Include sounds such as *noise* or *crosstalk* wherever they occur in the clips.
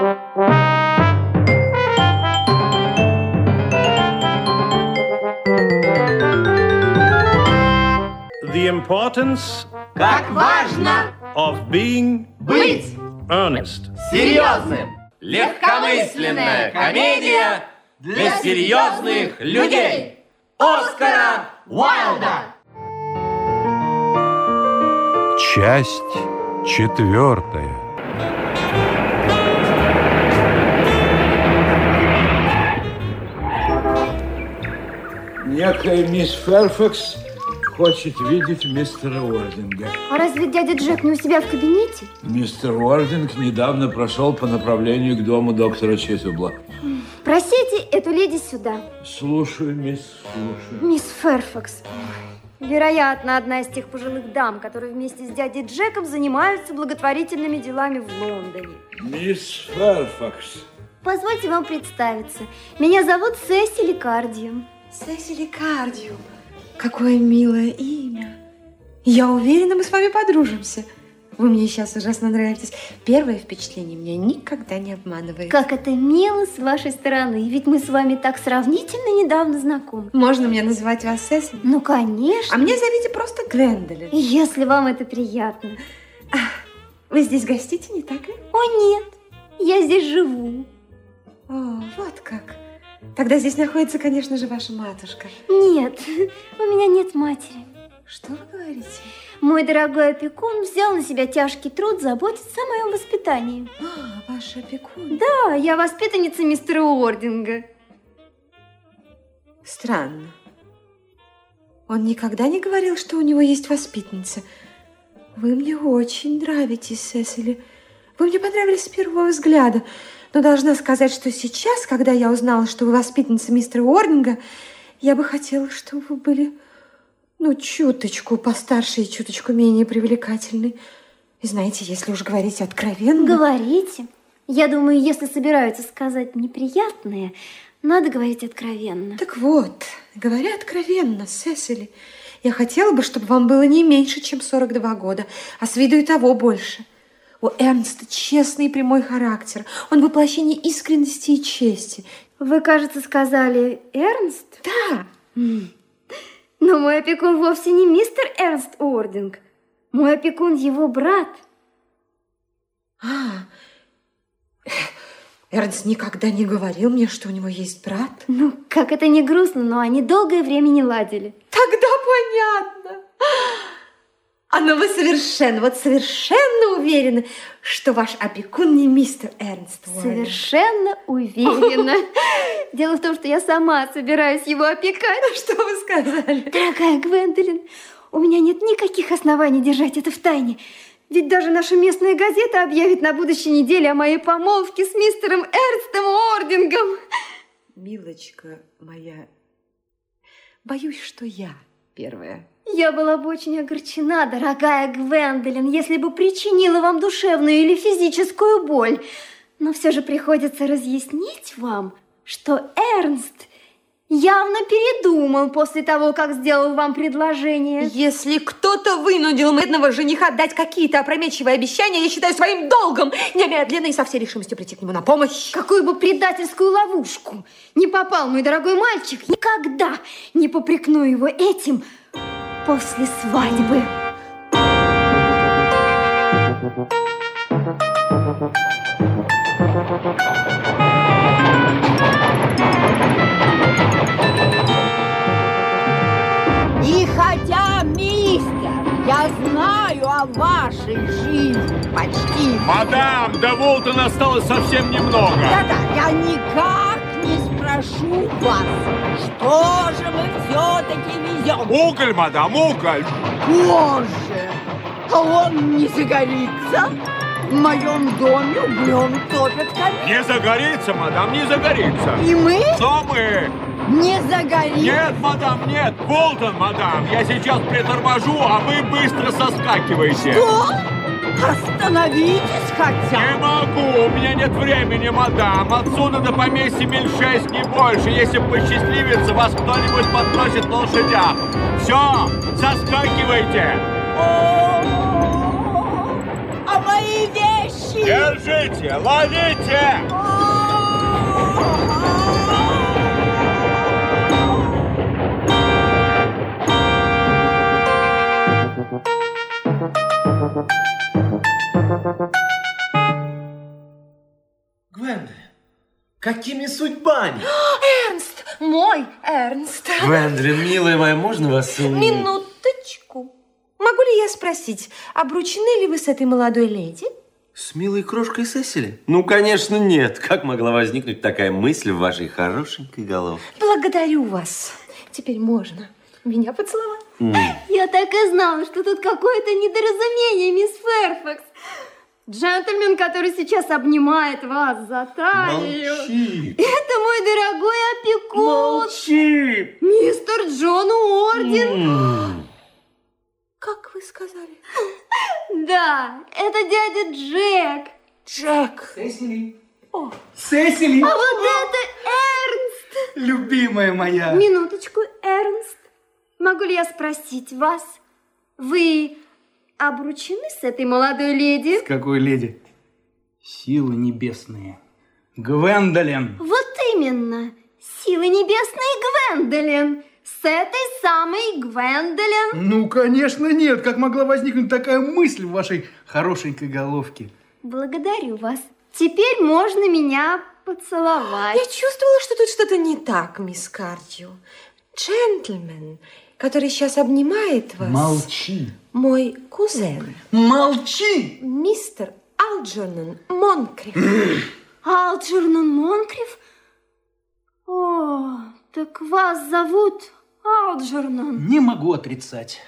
The importance Как важно of being быть earnest. серьезным! Легкомысленная комедия для серьезных людей! Оскара Уайлда! Часть четвертая. Некая мисс Ферфакс хочет видеть мистера Уординга. А разве дядя Джек не у себя в кабинете? Мистер Уординг недавно прошел по направлению к дому доктора Читубла. Просите эту леди сюда. Слушаю, мисс, слушаю. Мисс Ферфакс. Вероятно, одна из тех пожилых дам, которые вместе с дядей Джеком занимаются благотворительными делами в Лондоне. Мисс Ферфакс. Позвольте вам представиться. Меня зовут Сесили Кардиум. Сесили Кардиум. Какое милое имя. Я уверена, мы с вами подружимся. Вы мне сейчас ужасно нравитесь. Первое впечатление меня никогда не обманывает. Как это мило с вашей стороны, ведь мы с вами так сравнительно недавно знакомы. Можно мне называть вас Сесили? Ну, конечно. А мне зовите просто Гвендолин. Если вам это приятно. Вы здесь гостите, не так ли? О, нет, я здесь живу. О, вот как. Тогда здесь находится, конечно же, ваша матушка. Нет, у меня нет матери. Что вы говорите? Мой дорогой опекун взял на себя тяжкий труд заботиться о моем воспитании. А, ваш опекун? Да, я воспитанница мистера Уординга. Странно. Он никогда не говорил, что у него есть воспитанница. Вы мне очень нравитесь, Сесили. Вы мне понравились с первого взгляда. Но должна сказать, что сейчас, когда я узнала, что вы воспитанница мистера Уординга, я бы хотела, чтобы вы были, ну, чуточку постарше и чуточку менее привлекательны. И знаете, если уж говорить откровенно... Говорите. Я думаю, если собираются сказать неприятное, надо говорить откровенно. Так вот, говоря откровенно, Сесили, я хотела бы, чтобы вам было не меньше, чем 42 года, а с виду и того больше. У Эрнста честный и прямой характер. Он воплощение искренности и чести. Вы, кажется, сказали Эрнст? Да. Но мой опекун вовсе не мистер Эрнст Уординг. Мой опекун его брат. А, Эрнст никогда не говорил мне, что у него есть брат. Ну, как это не грустно, но они долгое время не ладили. Тогда понятно. А ну вы совершенно, вот совершенно уверены, что ваш опекун не мистер Эрнст Уоррен? Совершенно уверена. *laughs* Дело в том, что я сама собираюсь его опекать. *laughs* Что вы сказали? Дорогая Гвендолин, у меня нет никаких оснований держать это в тайне. Ведь даже наша местная газета объявит на будущей неделе о моей помолвке с мистером Эрнстом Уордингом. Милочка моя, боюсь, что я первая. Я была бы очень огорчена, дорогая Гвендолин, если бы причинила вам душевную или физическую боль. Но все же приходится разъяснить вам, что Эрнст явно передумал после того, как сделал вам предложение. Если кто-то вынудил бедного жениха дать какие-то опрометчивые обещания, я считаю своим долгом немедленно и со всей решимостью прийти к нему на помощь. Какую бы предательскую ловушку не попал мой дорогой мальчик, никогда не попрекну его этим после свадьбы. И почти... Мадам, до Волтона осталось совсем немного. Да-да, я никак не спрошу вас, что же мы все-таки везем. Уголь, мадам, уголь. Боже, а он не загорится? В моем доме углем топят камин. Не загорится, мадам, не загорится. И мы Но мы... не загорим. Нет, мадам, нет. Волтон, мадам, я сейчас приторможу, а вы быстро соскакиваете. Что? Остановитесь хотя Не могу, у меня нет времени, мадам. Отсюда до поместья миль шесть, не больше. Если посчастливится, вас кто-нибудь подбросит на лошадях. Все, соскакивайте. А мои вещи Держите, ловите! Гвендолин, какими судьбами? *gasps* Эрнст, мой Эрнст. Гвендолин, милая моя, можно вас... *gasps* Минуточку. Могу ли я спросить, обручены ли вы с этой молодой леди? С милой крошкой Сесили? Ну, конечно, нет. Как могла возникнуть такая мысль в вашей хорошенькой головке? Благодарю вас. Теперь можно меня поцеловать. Я так и знала, что тут какое-то недоразумение, мисс Ферфакс. Джентльмен, который сейчас обнимает вас за талию. Молчи! Это мой дорогой опекун. Молчи! Мистер Джон Уорден. Как вы сказали? Да, это дядя Джек. Джек. Сесили. О. Сесили, А вот это Эрнст. любимая моя. Минуточку, Эрнст. Могу ли я спросить вас, вы обручены с этой молодой леди? Какой леди? Силы небесные. Гвендолин. Вот именно. Силы небесные Гвендолин. С этой самой Гвендолин. Ну, конечно, нет. Как могла возникнуть такая мысль в вашей хорошенькой головке? Благодарю вас. Теперь можно меня поцеловать. Я чувствовала, что тут что-то не так, мисс Кардио. Джентльмен, который сейчас обнимает вас, Молчи. Мой кузен, Молчи! мистер Алджернон Монкриф. *clears throat* Алджернон Монкриф? О, так вас зовут Алджернон. Не могу отрицать.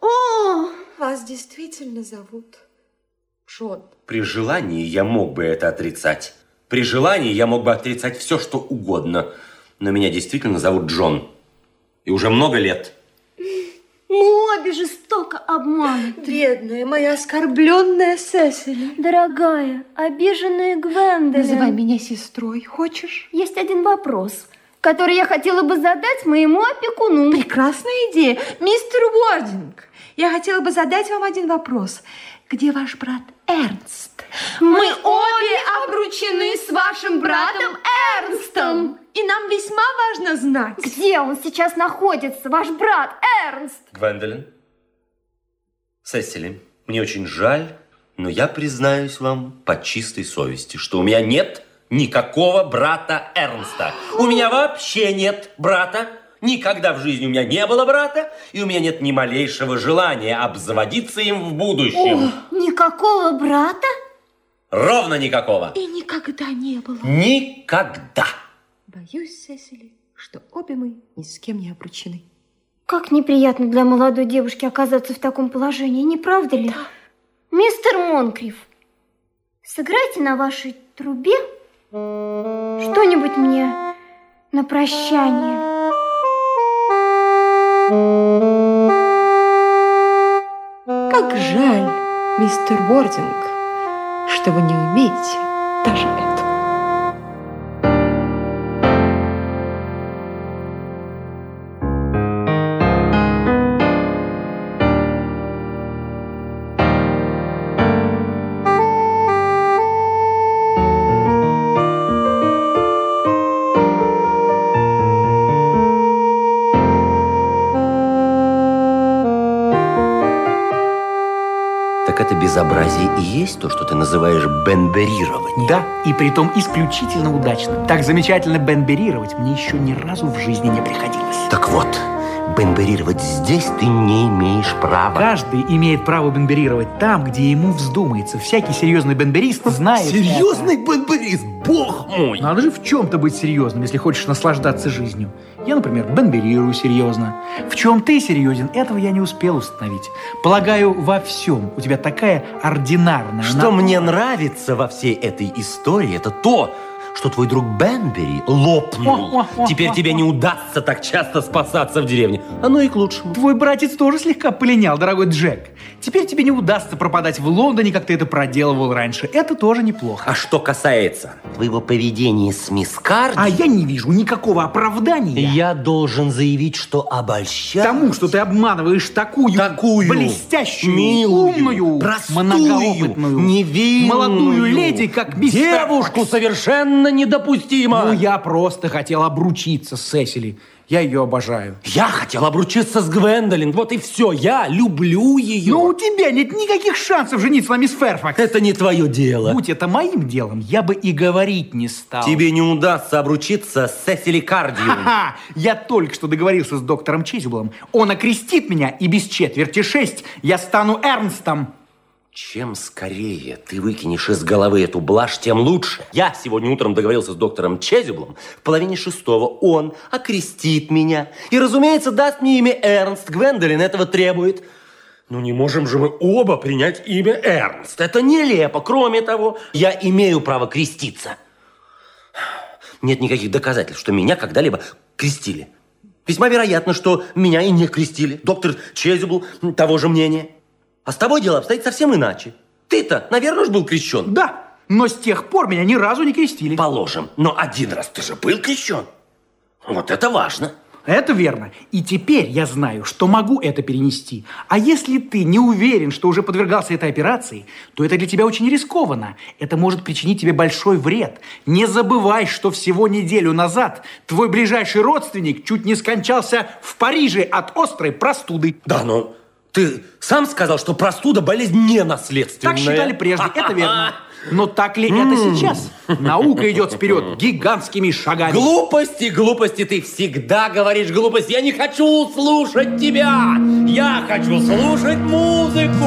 О, Вас действительно зовут Джон. При желании я мог бы это отрицать. При желании я мог бы отрицать все, что угодно. Но меня действительно зовут Джон. И уже много лет. Мы обе жестоко обмануты. Бедная моя оскорбленная Сесили. Дорогая, обиженная Гвендолин. Называй меня сестрой, хочешь? Есть один вопрос, который я хотела бы задать моему опекуну. Прекрасная идея. Мистер Уординг, я хотела бы задать вам один вопрос. Где ваш брат Эрнст? Мы обе обручены с вашим братом Эрнстом. И нам весьма важно знать. Где он сейчас находится, ваш брат Эрнст? Гвендолин. Сесили, мне очень жаль, но я признаюсь вам по чистой совести, что у меня нет никакого брата Эрнста. У меня вообще нет брата. Никогда в жизни у меня не было брата, и у меня нет ни малейшего желания обзаводиться им в будущем. Никакого брата? Ровно никакого. И никогда не было. Никогда. Боюсь, Сесили, что обе мы ни с кем не обручены. Как неприятно для молодой девушки оказаться в таком положении, не правда ли? Мистер Монкриф, сыграйте на вашей трубе что-нибудь мне на прощание. Как жаль, мистер Уординг, что вы не умеете даже это. Безобразие и есть то, что ты называешь бендерированием. Да, и при том исключительно удачно. Так замечательно бенберировать мне еще ни разу в жизни не приходилось. Так вот, бенберировать здесь ты не имеешь права. Каждый имеет право бенберировать там, где ему вздумается. Всякий серьезный бенберист знает Серьезный бенберист, бог мой! Надо же в чем-то быть серьезным, если хочешь наслаждаться жизнью. Я, например, бенберирую серьезно. В чем ты серьезен, этого я не успел установить. Полагаю, во всем у тебя такая ординарная... Что на- мне нравится во всей этой истории, это то, что твой друг Бенбери лопнул. Теперь тебе не удастся так часто спасаться в деревне. Оно и к лучшему. Твой братец тоже слегка полинял, дорогой Джек. Теперь тебе не удастся пропадать в Лондоне, как ты это проделывал раньше. Это тоже неплохо. А что касается твоего поведения с мисс Карди... А я не вижу никакого оправдания. Я должен заявить, что обольщаюсь... Тому, что ты обманываешь такую, Такую блестящую, милую, умную, простую, многоопытную, невинную молодую леди, как мисс Девушку Ферфакс. Совершенно недопустимо. Ну, я просто хотел обручиться с Сесили. Я ее обожаю. Я хотел обручиться с Гвендолин. Вот и все. Я люблю ее. Но у тебя нет никаких шансов жениться на мисс Ферфакс. Это не твое дело. Будь это моим делом, я бы и говорить не стал. Тебе не удастся обручиться с Сесили Кардиум. Ха-ха! Я только что договорился с доктором Чизюблом. Он окрестит меня, и без четверти шесть я стану Эрнстом. Чем скорее ты выкинешь из головы эту блажь, тем лучше. Я сегодня утром договорился с доктором Чезюблом. В половине шестого он окрестит меня. И, разумеется, даст мне имя Эрнст. Гвендолин этого требует. Ну не можем же мы оба принять имя Эрнст. Это нелепо. Кроме того, я имею право креститься. Нет никаких доказательств, что меня когда-либо крестили. Весьма вероятно, что меня и не крестили. Доктор Чезюбл того же мнения. А с тобой дело обстоит совсем иначе. Ты-то, наверное, уж был крещен. Да, но с тех пор меня ни разу не крестили. Положим. Но один раз ты же был крещен. Вот это важно. Это верно. И теперь я знаю, что могу это перенести. А если ты не уверен, что уже подвергался этой операции, то это для тебя очень рискованно. Это может причинить тебе большой вред. Не забывай, что всего неделю назад твой ближайший родственник чуть не скончался в Париже от острой простуды. Да, но ты сам сказал, что простуда болезнь не наследственная. Так считали прежде, это верно. *laughs* Но так ли это сейчас? Наука идет вперед гигантскими шагами. Глупости, глупости, ты всегда говоришь глупости. Я не хочу слушать тебя. Я хочу слушать музыку.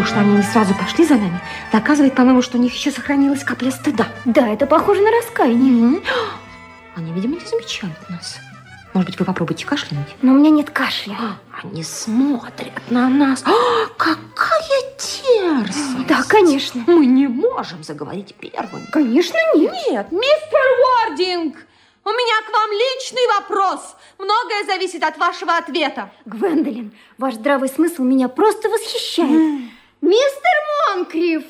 То, что они не сразу пошли за нами, доказывает, по-моему, что у них еще сохранилась капля стыда. Да, это похоже на раскаяние. *gasps* Они, видимо, не замечают нас. Может быть, вы попробуйте кашлянуть? Но у меня нет кашля. Они смотрят на нас. А, *gasps* какая дерзость! Да, конечно. Мы не можем заговорить первыми. Конечно, нет. Нет. Мистер Уординг, у меня к вам личный вопрос. Многое зависит от вашего ответа. Гвендолин, ваш здравый смысл меня просто восхищает. Мистер Монкриф,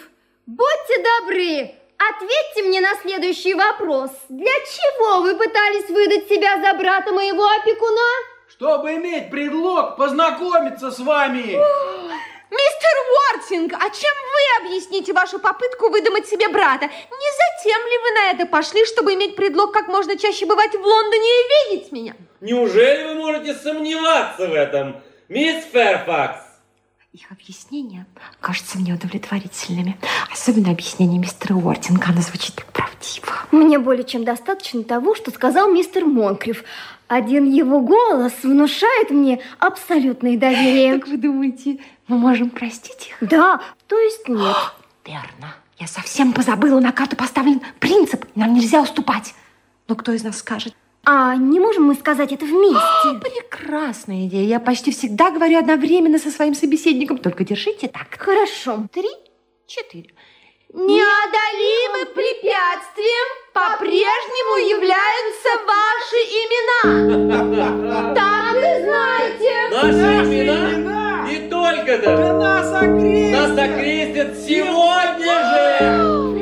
будьте добры, ответьте мне на следующий вопрос. Для чего вы пытались выдать себя за брата моего опекуна? Чтобы иметь предлог познакомиться с вами. Мистер Уортинг, а чем вы объясните вашу попытку выдумать себе брата? Не затем ли вы на это пошли, чтобы иметь предлог как можно чаще бывать в Лондоне и видеть меня? Неужели вы можете сомневаться в этом, мисс Ферфакс? Их объяснения кажутся мне удовлетворительными. Особенно объяснение мистера Уортинга. Оно звучит так правдиво. Мне более чем достаточно того, что сказал мистер Монкриф. Один его голос внушает мне абсолютное доверие. Как вы думаете, мы можем простить их? Да, то есть нет. *gasps* Верно. Я совсем позабыла, на карту поставлен принцип, нам нельзя уступать. Но кто из нас скажет? А не можем мы сказать это вместе? *gasps* Прекрасная идея. Я почти всегда говорю одновременно со своим собеседником. Только держите так. Хорошо. Три, четыре. Неодолимым препятствием по-прежнему являются ваши имена. *laughs* Так вы знаете. Наши имена? Не только да. Нас окрестят. Нас окрестят сегодня же.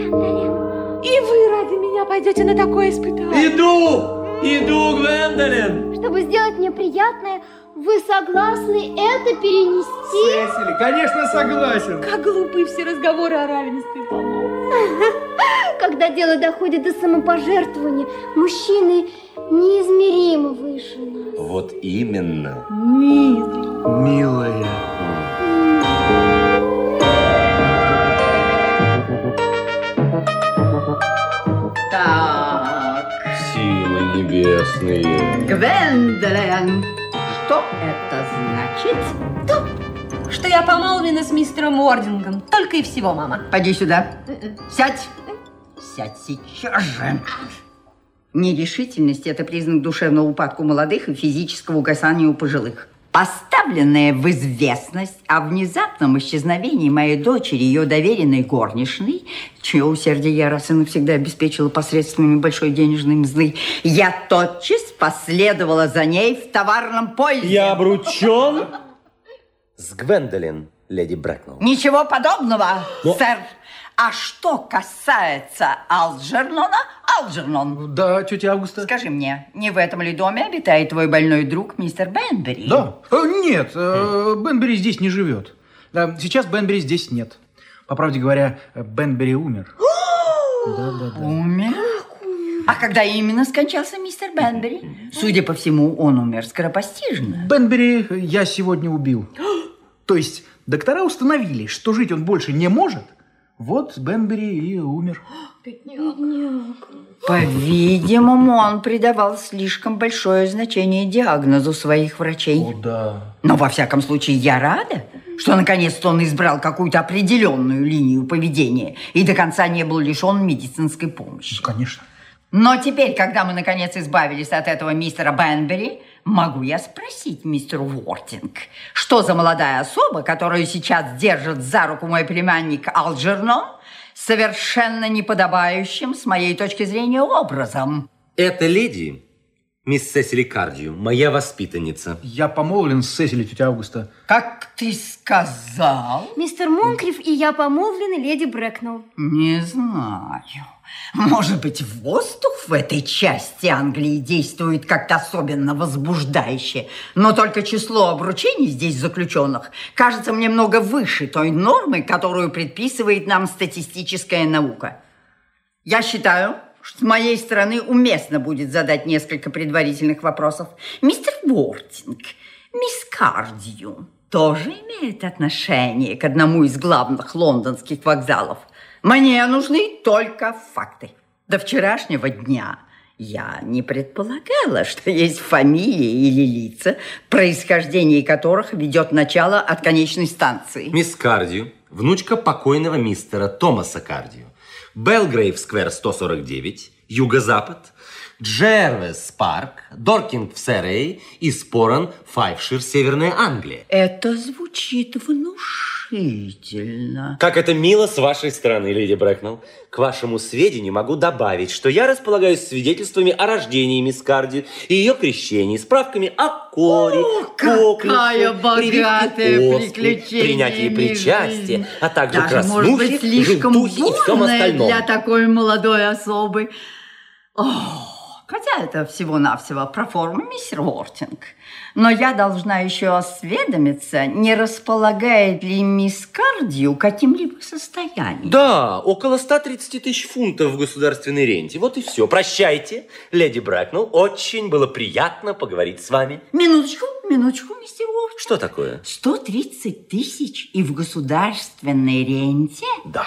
*gasps* И вы ради меня пойдете на такое испытание? Иду, иду, Гвендолин. Чтобы сделать мне приятное, вы согласны это перенести? Сесили, конечно, согласен. Как глупые все разговоры о равенстве полов. *laughs* Когда дело доходит до самопожертвования, мужчины неизмеримо выше нас. Вот именно. Милая. Небесные. Гвендолин, что это значит? Что я помолвлена с мистером Уордингом. Только и всего, мама. Поди сюда. Сядь. Сядь сейчас же. Нерешительность – это признак душевного упадка у молодых и физического угасания у пожилых. Поставленная в известность о внезапном исчезновении моей дочери, ее доверенной горничной, чье усердие я раз и навсегда обеспечила посредствами большой денежной мзды, я тотчас последовала за ней в товарном поезде. Я обручен с Гвендолин, леди Брэкнелл. Ничего подобного, Но- сэр. А что касается Алджернона, Алджернон, Да, тетя Августа? скажи мне, не в этом ли доме обитает твой больной друг мистер Бенбери? Да. Э, Нет, э, Бенбери здесь не живет. Сейчас Бенбери здесь нет. По правде говоря, э, Бенбери умер. Да, да, да. Умер? А когда именно скончался мистер Бенбери? Судя по всему, он умер скоропостижно. Бенбери я сегодня убил. *gasps* То есть доктора установили, что жить он больше не может. Вот Бенбери и умер. *gasps* По-видимому, он придавал слишком большое значение диагнозу своих врачей. О, да. Но, во всяком случае, я рада, что наконец-то он избрал какую-то определенную линию поведения и до конца не был лишен медицинской помощи. Конечно. Но теперь, когда мы наконец избавились от этого мистера Бенбери, могу я спросить мистер Уортинг, что за молодая особа, которую сейчас держит за руку мой племянник Алджернон, совершенно неподобающим, с моей точки зрения, образом? Эта леди, мисс Сесили Кардию, моя воспитанница. Я помолвлен с Сесили, тетя Августа. Как ты сказал? Мистер Монкриф и я помолвлены леди Брэкнелл. Не знаю. Может быть, воздух в этой части Англии действует как-то особенно возбуждающе, но только число обручений здесь заключенных кажется мне много выше той нормы, которую предписывает нам статистическая наука. Я считаю, что с моей стороны уместно будет задать несколько предварительных вопросов. Мистер Уортинг, мисс Кардию тоже имеет отношение к одному из главных лондонских вокзалов. Мне нужны только факты. До вчерашнего дня я не предполагала, что есть фамилии или лица, происхождение которых ведет начало от конечной станции. Мисс Кардию, внучка покойного мистера Томаса Кардию. Белгрейв сквер 149, юго-запад. Джервес парк, Доркинг в Сэрей и Споран, Файвшир, Северная Англия. Это звучит внушительно. Как это мило с вашей стороны, леди Брэкнелл. К вашему сведению могу добавить, что я располагаю свидетельствами о рождении мисс Карди и ее крещении, справками о коре, какая коклюше, богатая оспы, принятии причастия, а также Даже, может быть, слишком и всем остальном. для такой молодой особы. О, хотя это всего-навсего проформа, мистер Уортинг. Но я должна еще осведомиться, не располагает ли мисс Кардию каким-либо состоянием. Да, около 130 тысяч фунтов в государственной ренте. Вот и все. Прощайте, леди Брэкнелл. Очень было приятно поговорить с вами. Минуточку, минуточку, мистер Уортинг. Что такое? 130 тысяч и в государственной ренте? Да.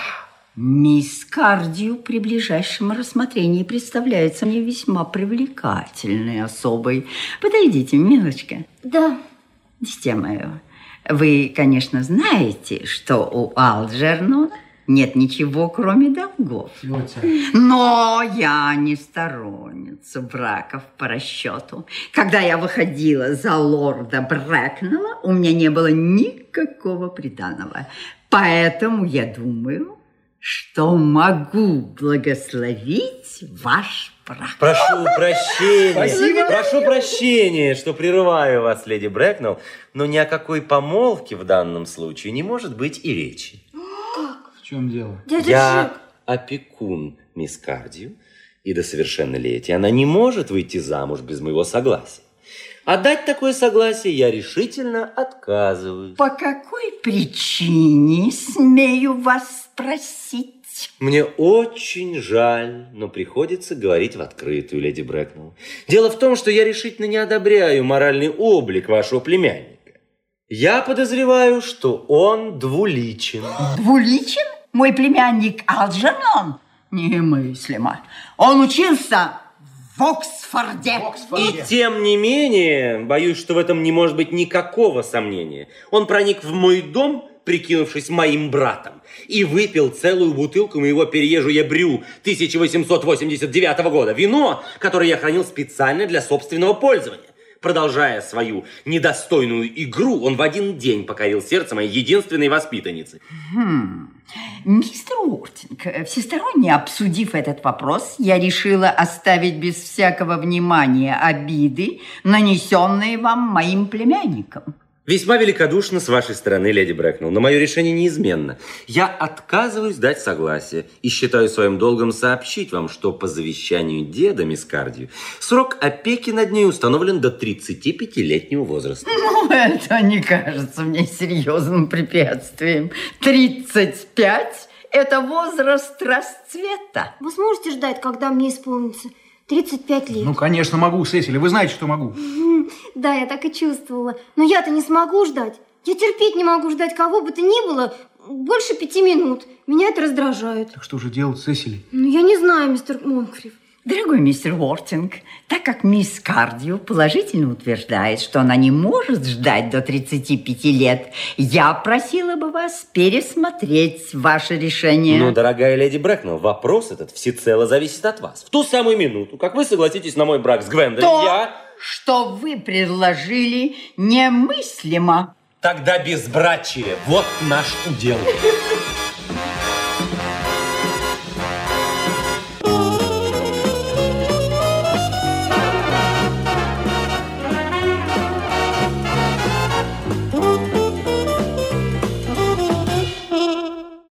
Мисс Кардию при ближайшем рассмотрении представляется мне весьма привлекательной особой. Подойдите, милочка. Да. Дитя мое, вы, конечно, знаете, что у Алджернона нет ничего, кроме долгов. Но я не сторонница браков по расчету. Когда я выходила за лорда Брэкнелла, у меня не было никакого приданого. Поэтому я думаю, что могу благословить ваш брак. Прошу *laughs* прощения. Спасибо. Прошу прощения, что прерываю вас, леди Брэкнелл, но ни о какой помолвке в данном случае не может быть и речи. В чем дело? Я опекун мисс Кардию, и до совершеннолетия она не может выйти замуж без моего согласия. А дать такое согласие я решительно отказываюсь. По какой причине, смею вас спросить? Мне очень жаль, но приходится говорить в открытую, леди Брэкнелл. Дело в том, что я решительно не одобряю моральный облик вашего племянника. Я подозреваю, что он двуличен. Двуличен? Мой племянник Алджернон? Немыслимо. Он учился в В Оксфорде. И тем не менее, боюсь, что в этом не может быть никакого сомнения. Он проник в мой дом, прикинувшись моим братом, и выпил целую бутылку моего переезжуя брю 1889 года. Вино, которое я хранил специально для собственного пользования. Продолжая свою недостойную игру, он в один день покорил сердце моей единственной воспитанницы. Хм. Мистер Уортинг, всесторонне обсудив этот вопрос, я решила оставить без всякого внимания обиды, нанесенные вам моим племянником. Весьма великодушно с вашей стороны, леди Брэкнелл, но мое решение неизменно. Я отказываюсь дать согласие и считаю своим долгом сообщить вам, что по завещанию деда мисс Кардию срок опеки над ней установлен до 35-летнего возраста. Ну, это не кажется мне серьезным препятствием. 35 – это возраст расцвета. Вы сможете ждать, когда мне исполнится 35 лет? Ну, конечно, могу, Сесили. Вы знаете, что могу. Да, я так и чувствовала. Но я-то не смогу ждать. Я терпеть не могу ждать кого бы то ни было больше пяти минут. Меня это раздражает. Так что же делать, Сесили? Ну, я не знаю, мистер Монкриф. Дорогой мистер Уортинг, так как мисс Кардио положительно утверждает, что она не может ждать до 35 лет, я просила бы вас пересмотреть ваше решение. Ну, дорогая леди Брэкнелл, вопрос этот всецело зависит от вас. В ту самую минуту, как вы согласитесь на мой брак с Гвендолин, То, я... что вы предложили, немыслимо. Тогда безбрачие. Вот наш удел.